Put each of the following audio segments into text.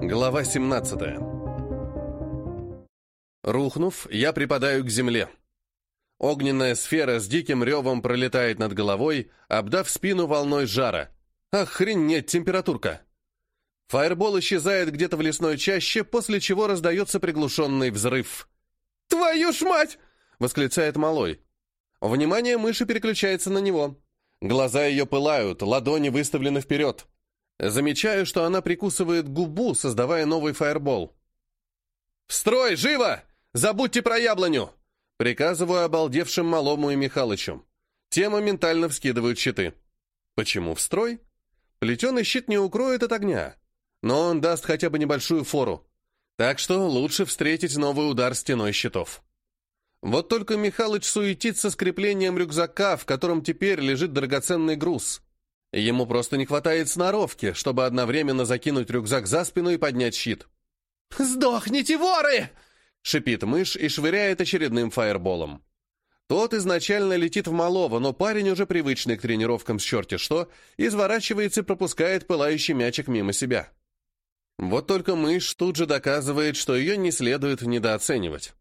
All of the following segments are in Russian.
Глава 17 Рухнув, я припадаю к земле. Огненная сфера с диким ревом пролетает над головой, обдав спину волной жара. Охренеть температурка! Фаербол исчезает где-то в лесной чаще, после чего раздается приглушенный взрыв. «Твою ж мать!» — восклицает малой. Внимание мыши переключается на него. Глаза ее пылают, ладони выставлены вперед. Замечаю, что она прикусывает губу, создавая новый фаербол. «В строй, живо! Забудьте про яблоню!» Приказываю обалдевшим Малому и Михалычу. Те моментально вскидывают щиты. Почему в строй? Плетеный щит не укроет от огня, но он даст хотя бы небольшую фору. Так что лучше встретить новый удар стеной щитов. Вот только Михалыч суетится с креплением рюкзака, в котором теперь лежит драгоценный груз. Ему просто не хватает сноровки, чтобы одновременно закинуть рюкзак за спину и поднять щит. «Сдохните, воры!» — шипит мышь и швыряет очередным фаерболом. Тот изначально летит в малого, но парень, уже привычный к тренировкам с черти что, изворачивается и пропускает пылающий мячик мимо себя. Вот только мышь тут же доказывает, что ее не следует недооценивать.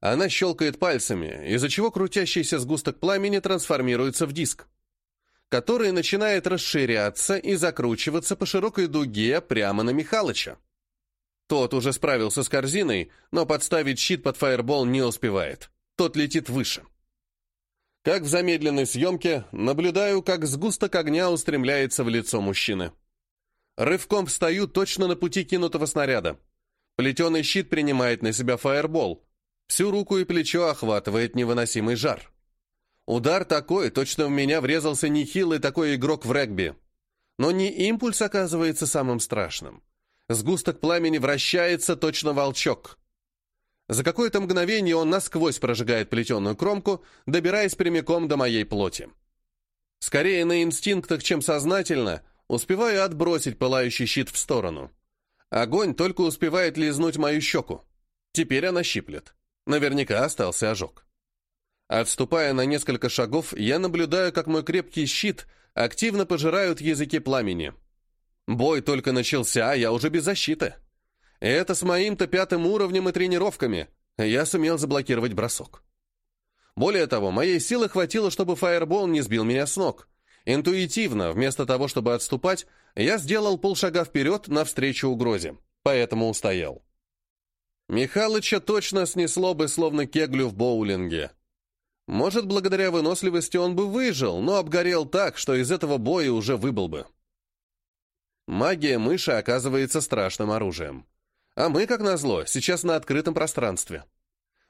Она щелкает пальцами, из-за чего крутящийся сгусток пламени трансформируется в диск который начинает расширяться и закручиваться по широкой дуге прямо на Михалыча. Тот уже справился с корзиной, но подставить щит под фаербол не успевает. Тот летит выше. Как в замедленной съемке, наблюдаю, как сгусток огня устремляется в лицо мужчины. Рывком встаю точно на пути кинутого снаряда. Плетеный щит принимает на себя фаербол. Всю руку и плечо охватывает невыносимый жар. Удар такой, точно в меня врезался нехилый такой игрок в регби. Но не импульс оказывается самым страшным. Сгусток пламени вращается точно волчок. За какое-то мгновение он насквозь прожигает плетеную кромку, добираясь прямиком до моей плоти. Скорее на инстинктах, чем сознательно, успеваю отбросить пылающий щит в сторону. Огонь только успевает лизнуть мою щеку. Теперь она щиплет. Наверняка остался ожог. Отступая на несколько шагов, я наблюдаю, как мой крепкий щит активно пожирают языки пламени. Бой только начался, а я уже без защиты. это с моим-то пятым уровнем и тренировками. Я сумел заблокировать бросок. Более того, моей силы хватило, чтобы фаербол не сбил меня с ног. Интуитивно, вместо того, чтобы отступать, я сделал полшага вперед навстречу угрозе, поэтому устоял. Михалыча точно снесло бы, словно кеглю в боулинге. Может, благодаря выносливости он бы выжил, но обгорел так, что из этого боя уже выбыл бы. Магия мыши оказывается страшным оружием. А мы, как назло, сейчас на открытом пространстве.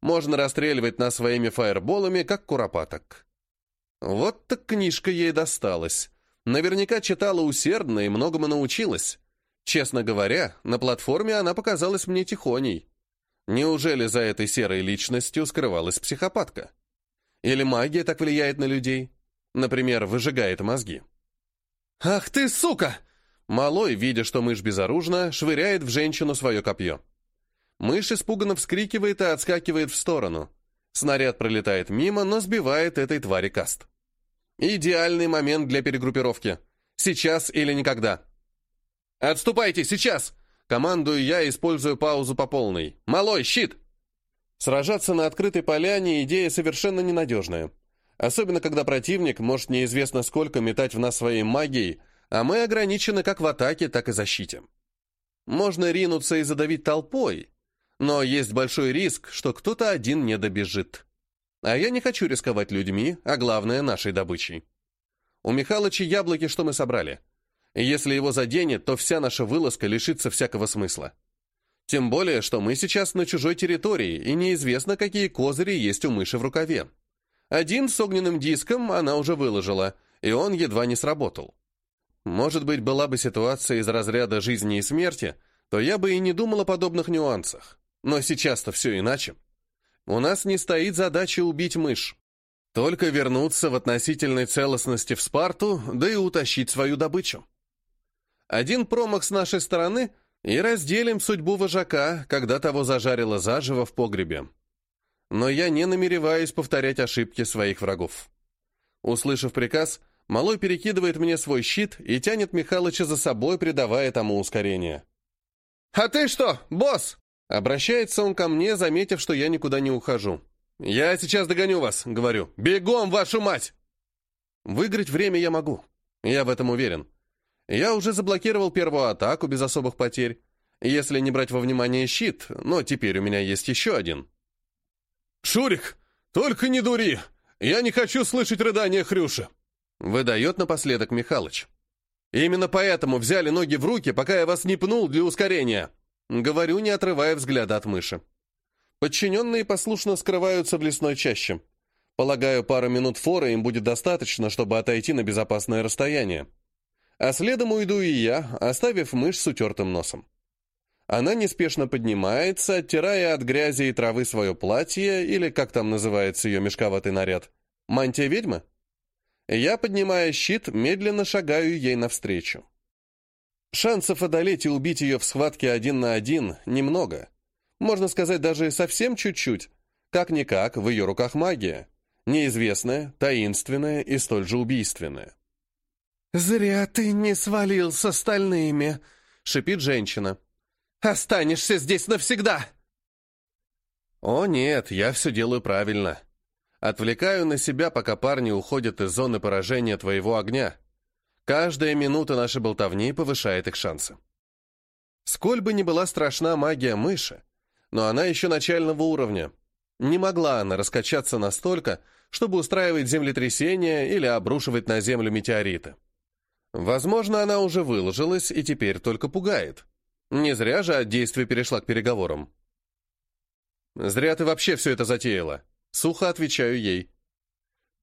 Можно расстреливать нас своими фаерболами, как куропаток. Вот так книжка ей досталась. Наверняка читала усердно и многому научилась. Честно говоря, на платформе она показалась мне тихоней. Неужели за этой серой личностью скрывалась психопатка? Или магия так влияет на людей? Например, выжигает мозги. «Ах ты, сука!» Малой, видя, что мышь безоружна, швыряет в женщину свое копье. Мышь испуганно вскрикивает и отскакивает в сторону. Снаряд пролетает мимо, но сбивает этой твари каст. Идеальный момент для перегруппировки. Сейчас или никогда. «Отступайте, сейчас!» Командую я, используя паузу по полной. «Малой, щит!» Сражаться на открытой поляне – идея совершенно ненадежная. Особенно, когда противник может неизвестно сколько метать в нас своей магией, а мы ограничены как в атаке, так и защите. Можно ринуться и задавить толпой, но есть большой риск, что кто-то один не добежит. А я не хочу рисковать людьми, а главное – нашей добычей. У Михалыча яблоки, что мы собрали. Если его заденет, то вся наша вылазка лишится всякого смысла. Тем более, что мы сейчас на чужой территории, и неизвестно, какие козыри есть у мыши в рукаве. Один с огненным диском она уже выложила, и он едва не сработал. Может быть, была бы ситуация из разряда жизни и смерти, то я бы и не думал о подобных нюансах. Но сейчас-то все иначе. У нас не стоит задача убить мышь. Только вернуться в относительной целостности в Спарту, да и утащить свою добычу. Один промах с нашей стороны — и разделим судьбу вожака, когда того зажарило заживо в погребе. Но я не намереваюсь повторять ошибки своих врагов. Услышав приказ, Малой перекидывает мне свой щит и тянет Михалыча за собой, придавая тому ускорение. «А ты что, босс?» Обращается он ко мне, заметив, что я никуда не ухожу. «Я сейчас догоню вас», — говорю. «Бегом, вашу мать!» Выиграть время я могу. Я в этом уверен. Я уже заблокировал первую атаку без особых потерь. Если не брать во внимание щит, но теперь у меня есть еще один. «Шурик, только не дури! Я не хочу слышать рыдания Хрюши!» Выдает напоследок Михалыч. «Именно поэтому взяли ноги в руки, пока я вас не пнул для ускорения!» Говорю, не отрывая взгляда от мыши. Подчиненные послушно скрываются в лесной чаще. Полагаю, пару минут фора им будет достаточно, чтобы отойти на безопасное расстояние. А следом уйду и я, оставив мышь с утертым носом. Она неспешно поднимается, оттирая от грязи и травы свое платье, или как там называется ее мешковатый наряд. Мантия ведьмы? Я, поднимая щит, медленно шагаю ей навстречу. Шансов одолеть и убить ее в схватке один на один немного. Можно сказать, даже совсем чуть-чуть. Как-никак, в ее руках магия. Неизвестная, таинственная и столь же убийственная. «Зря ты не свалил с остальными», — шипит женщина. Останешься здесь навсегда!» «О нет, я все делаю правильно. Отвлекаю на себя, пока парни уходят из зоны поражения твоего огня. Каждая минута нашей болтовни повышает их шансы. Сколь бы ни была страшна магия мыши, но она еще начального уровня. Не могла она раскачаться настолько, чтобы устраивать землетрясения или обрушивать на землю метеориты. Возможно, она уже выложилась и теперь только пугает. Не зря же от действия перешла к переговорам. «Зря ты вообще все это затеяла», — сухо отвечаю ей.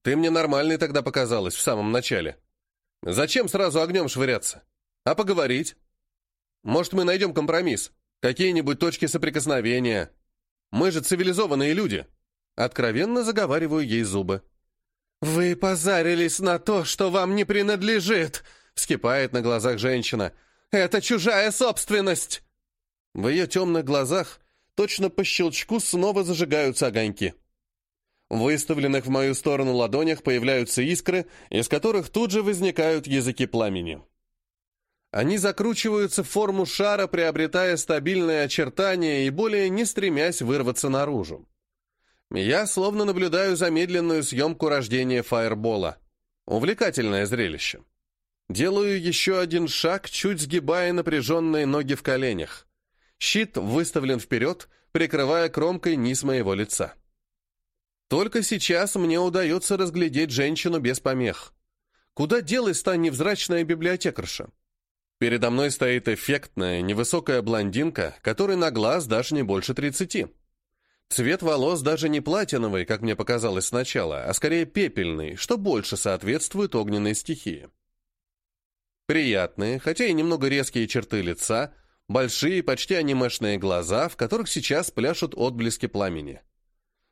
«Ты мне нормальной тогда показалась в самом начале. Зачем сразу огнем швыряться? А поговорить? Может, мы найдем компромисс? Какие-нибудь точки соприкосновения? Мы же цивилизованные люди». Откровенно заговариваю ей зубы. «Вы позарились на то, что вам не принадлежит!» — вскипает на глазах женщина — это чужая собственность!» В ее темных глазах точно по щелчку снова зажигаются огоньки. В выставленных в мою сторону ладонях появляются искры, из которых тут же возникают языки пламени. Они закручиваются в форму шара, приобретая стабильные очертания и более не стремясь вырваться наружу. Я словно наблюдаю замедленную съемку рождения фаербола. Увлекательное зрелище. Делаю еще один шаг, чуть сгибая напряженные ноги в коленях. Щит выставлен вперед, прикрывая кромкой низ моего лица. Только сейчас мне удается разглядеть женщину без помех. Куда делась та невзрачная библиотекарша? Передо мной стоит эффектная, невысокая блондинка, которой на глаз даже не больше тридцати. Цвет волос даже не платиновый, как мне показалось сначала, а скорее пепельный, что больше соответствует огненной стихии. Приятные, хотя и немного резкие черты лица, большие, почти анимешные глаза, в которых сейчас пляшут отблески пламени.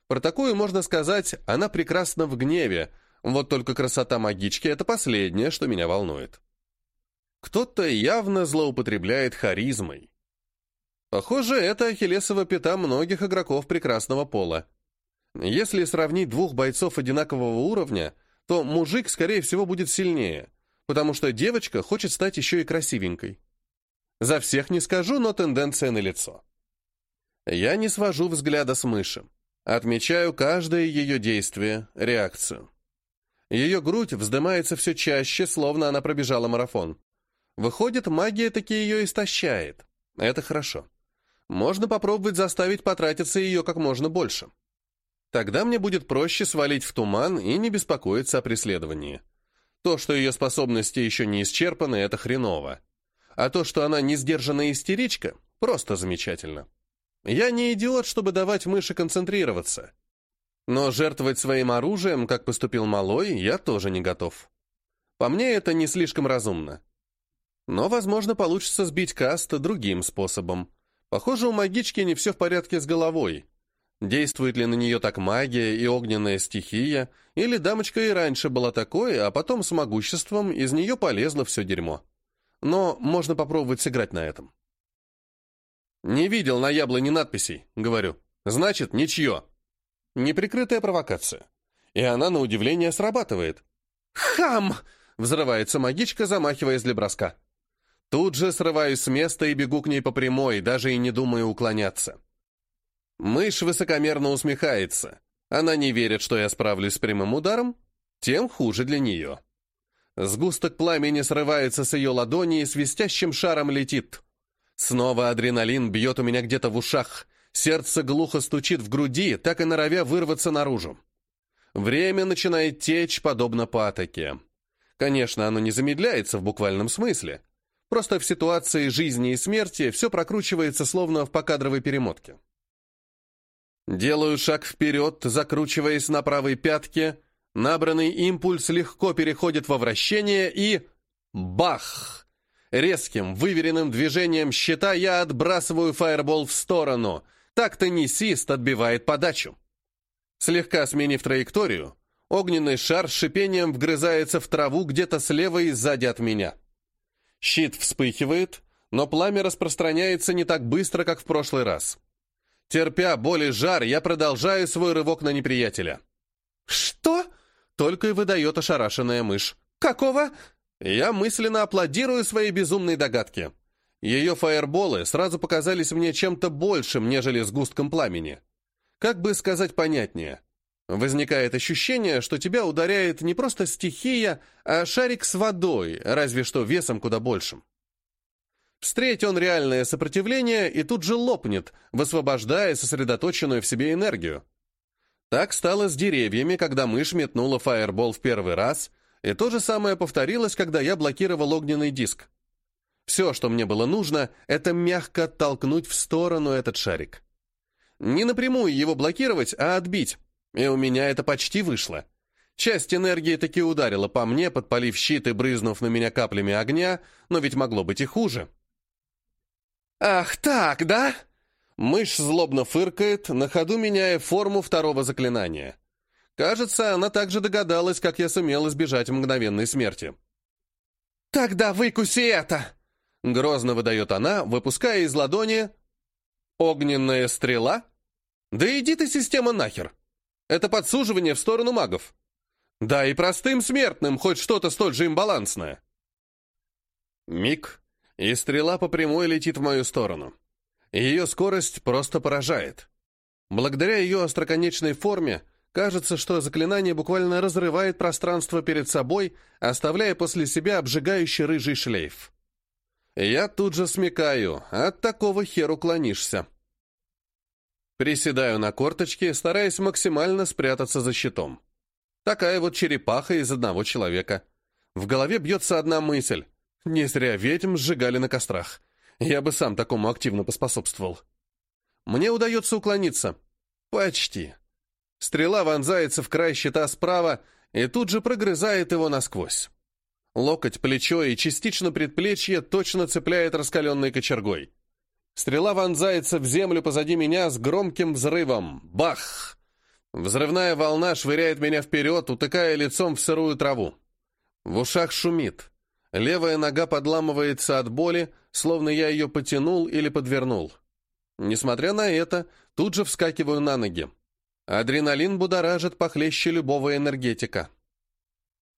Про такую можно сказать, она прекрасна в гневе, вот только красота магички — это последнее, что меня волнует. Кто-то явно злоупотребляет харизмой. Похоже, это ахиллесова пята многих игроков прекрасного пола. Если сравнить двух бойцов одинакового уровня, то мужик, скорее всего, будет сильнее, потому что девочка хочет стать еще и красивенькой. За всех не скажу, но тенденция на лицо. Я не свожу взгляда с мыши. Отмечаю каждое ее действие, реакцию. Ее грудь вздымается все чаще, словно она пробежала марафон. Выходит, магия таки ее истощает. Это хорошо. Можно попробовать заставить потратиться ее как можно больше. Тогда мне будет проще свалить в туман и не беспокоиться о преследовании. То, что ее способности еще не исчерпаны, это хреново. А то, что она не сдержанная истеричка, просто замечательно. Я не идиот, чтобы давать мыши концентрироваться. Но жертвовать своим оружием, как поступил Малой, я тоже не готов. По мне, это не слишком разумно. Но, возможно, получится сбить каст другим способом. Похоже, у магички не все в порядке с головой. Действует ли на нее так магия и огненная стихия, или дамочка и раньше была такой, а потом с могуществом из нее полезло все дерьмо. Но можно попробовать сыграть на этом. «Не видел на яблоне надписей», — говорю. «Значит, ничье». Неприкрытая провокация. И она, на удивление, срабатывает. «Хам!» — взрывается магичка, замахиваясь для броска. Тут же срываюсь с места и бегу к ней по прямой, даже и не думаю уклоняться. Мышь высокомерно усмехается. Она не верит, что я справлюсь с прямым ударом, тем хуже для нее. Сгусток пламени срывается с ее ладони и свистящим шаром летит. Снова адреналин бьет у меня где-то в ушах, сердце глухо стучит в груди, так и норовя вырваться наружу. Время начинает течь, подобно патоке. Конечно, оно не замедляется в буквальном смысле. Просто в ситуации жизни и смерти все прокручивается словно в покадровой перемотке. Делаю шаг вперед, закручиваясь на правой пятке, набранный импульс легко переходит во вращение и... Бах! Резким, выверенным движением щита я отбрасываю фаербол в сторону. Так-то теннисист отбивает подачу. Слегка сменив траекторию, огненный шар с шипением вгрызается в траву где-то слева и сзади от меня. Щит вспыхивает, но пламя распространяется не так быстро, как в прошлый раз. Терпя боль и жар, я продолжаю свой рывок на неприятеля. «Что?» — только и выдает ошарашенная мышь. «Какого?» Я мысленно аплодирую своей безумной догадке. Ее фаерболы сразу показались мне чем-то большим, нежели сгустком пламени. Как бы сказать понятнее? Возникает ощущение, что тебя ударяет не просто стихия, а шарик с водой, разве что весом куда большим. Встреть он реальное сопротивление и тут же лопнет, высвобождая сосредоточенную в себе энергию. Так стало с деревьями, когда мышь метнула фаербол в первый раз, и то же самое повторилось, когда я блокировал огненный диск. Все, что мне было нужно, это мягко оттолкнуть в сторону этот шарик. Не напрямую его блокировать, а отбить. И у меня это почти вышло. Часть энергии таки ударила по мне, подпалив щит и брызнув на меня каплями огня, но ведь могло быть и хуже. «Ах так, да?» Мышь злобно фыркает, на ходу меняя форму второго заклинания. Кажется, она также догадалась, как я сумел избежать мгновенной смерти. «Тогда выкуси это!» Грозно выдает она, выпуская из ладони... «Огненная стрела?» «Да иди ты, система, нахер! Это подсуживание в сторону магов. Да и простым смертным хоть что-то столь же имбалансное». Миг, и стрела по прямой летит в мою сторону. Ее скорость просто поражает. Благодаря ее остроконечной форме, кажется, что заклинание буквально разрывает пространство перед собой, оставляя после себя обжигающий рыжий шлейф. Я тут же смекаю, от такого хер уклонишься. Приседаю на корточки, стараясь максимально спрятаться за щитом. Такая вот черепаха из одного человека. В голове бьется одна мысль. Не зря ведьм сжигали на кострах. Я бы сам такому активно поспособствовал. Мне удается уклониться. Почти. Стрела вонзается в край щита справа и тут же прогрызает его насквозь. Локоть, плечо и частично предплечье точно цепляет раскаленной кочергой. Стрела вонзается в землю позади меня с громким взрывом. Бах! Взрывная волна швыряет меня вперед, утыкая лицом в сырую траву. В ушах шумит. Левая нога подламывается от боли, словно я ее потянул или подвернул. Несмотря на это, тут же вскакиваю на ноги. Адреналин будоражит похлеще любого энергетика.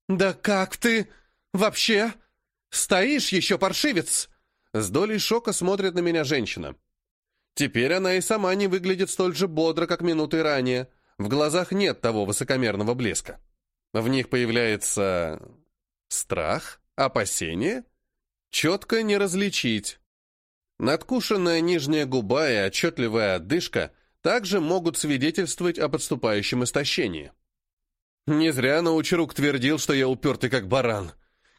«Да как ты? Вообще? Стоишь еще, паршивец?» С долей шока смотрит на меня женщина. Теперь она и сама не выглядит столь же бодро, как минуты ранее. В глазах нет того высокомерного блеска. В них появляется... страх? Опасение? Четко не различить. Надкушенная нижняя губа и отчетливая отдышка также могут свидетельствовать о подступающем истощении. Не зря научрук твердил, что я упертый как баран.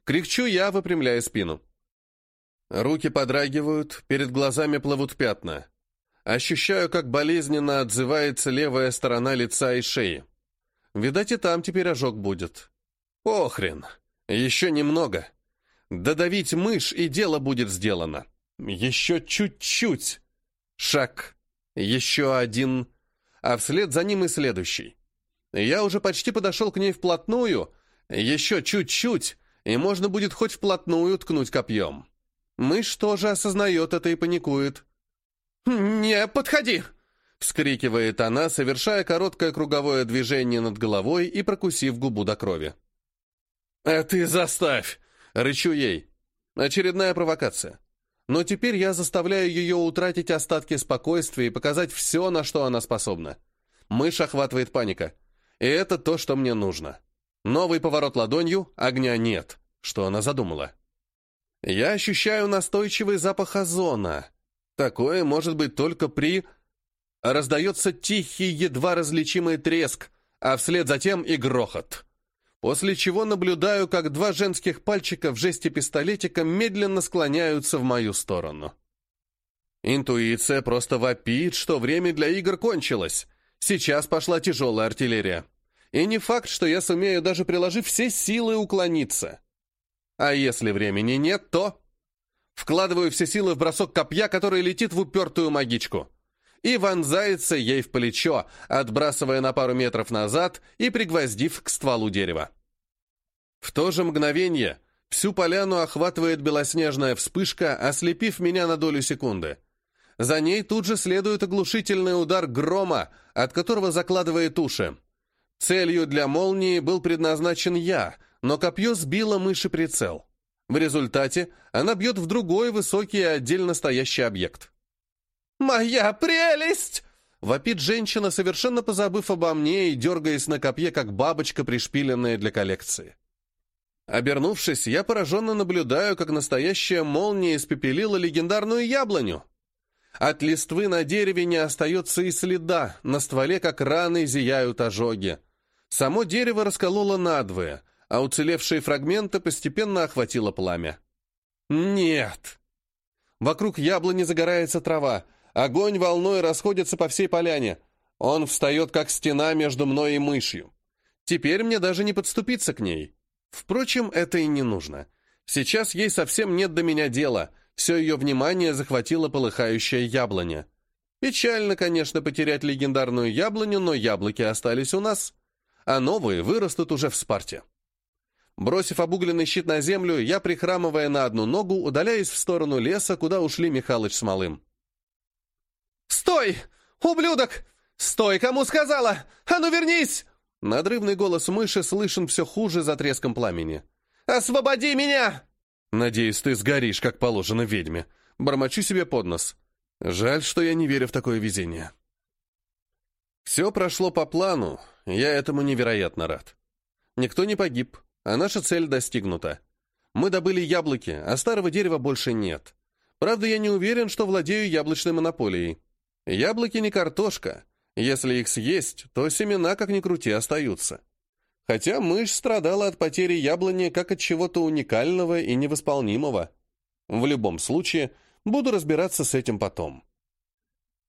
Кряхчу я, выпрямляя спину. Руки подрагивают, перед глазами плывут пятна. Ощущаю, как болезненно отзывается левая сторона лица и шеи. Видать, и там теперь ожог будет. Похрен. Еще немного. Додавить мышь, и дело будет сделано. Еще чуть-чуть. Шаг. Еще один. А вслед за ним и следующий. Я уже почти подошел к ней вплотную. Еще чуть-чуть, и можно будет хоть вплотную ткнуть копьем. Мышь тоже осознает это и паникует. «Не подходи!» — вскрикивает она, совершая короткое круговое движение над головой и прокусив губу до крови. «А ты заставь!» — рычу ей. Очередная провокация. Но теперь я заставляю ее утратить остатки спокойствия и показать все, на что она способна. Мышь охватывает паника. И это то, что мне нужно. Новый поворот ладонью, огня нет. Что она задумала? Я ощущаю настойчивый запах озона. Такое может быть только при... Раздается тихий, едва различимый треск, а вслед затем и грохот. После чего наблюдаю, как два женских пальчика в жесте пистолетика медленно склоняются в мою сторону. Интуиция просто вопит, что время для игр кончилось. Сейчас пошла тяжелая артиллерия. И не факт, что я сумею, даже приложив все силы, уклониться. А если времени нет, то... Вкладываю все силы в бросок копья, который летит в упертую магичку. И вонзается ей в плечо, отбрасывая на пару метров назад и пригвоздив к стволу дерева. В то же мгновение всю поляну охватывает белоснежная вспышка, ослепив меня на долю секунды. За ней тут же следует оглушительный удар грома, от которого закладывает уши. Целью для молнии был предназначен я, но копье сбило мыши прицел. В результате она бьет в другой высокий отдельно стоящий объект. «Моя прелесть!» Вопит женщина, совершенно позабыв обо мне и дергаясь на копье, как бабочка, пришпиленная для коллекции. Обернувшись, я пораженно наблюдаю, как настоящая молния испепелила легендарную яблоню. От листвы на дереве не остается и следа, на стволе, как раны, зияют ожоги. Само дерево раскололо надвое, а уцелевшие фрагменты постепенно охватило пламя. Нет! Вокруг яблони загорается трава, огонь волной расходится по всей поляне. Он встает, как стена между мной и мышью. Теперь мне даже не подступиться к ней. Впрочем, это и не нужно. Сейчас ей совсем нет до меня дела. Все ее внимание захватила полыхающая яблоня. Печально, конечно, потерять легендарную яблоню, но яблоки остались у нас, а новые вырастут уже в Спарте. Бросив обугленный щит на землю, я, прихрамывая на одну ногу, удаляюсь в сторону леса, куда ушли Михалыч с Малым. «Стой! Ублюдок! Стой, кому сказала! А ну вернись!» Надрывный голос мыши слышен все хуже за треском пламени. «Освободи меня!» «Надеюсь, ты сгоришь, как положено ведьме». Бормочу себе под нос. Жаль, что я не верю в такое везение. Все прошло по плану, я этому невероятно рад. Никто не погиб, а наша цель достигнута. Мы добыли яблоки, а старого дерева больше нет. Правда, я не уверен, что владею яблочной монополией. Яблоки не картошка. Если их съесть, то семена, как ни крути, остаются. Хотя мышь страдала от потери яблони как от чего-то уникального и невосполнимого. В любом случае, буду разбираться с этим потом.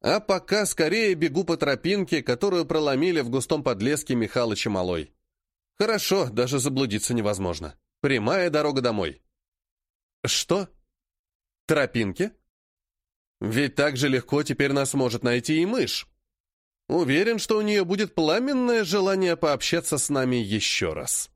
А пока скорее бегу по тропинке, которую проломили в густом подлеске Михалыча Малой. Хорошо, даже заблудиться невозможно. Прямая дорога домой. Что? Тропинки? Ведь так же легко теперь нас может найти и мышь. Уверен, что у нее будет пламенное желание пообщаться с нами еще раз.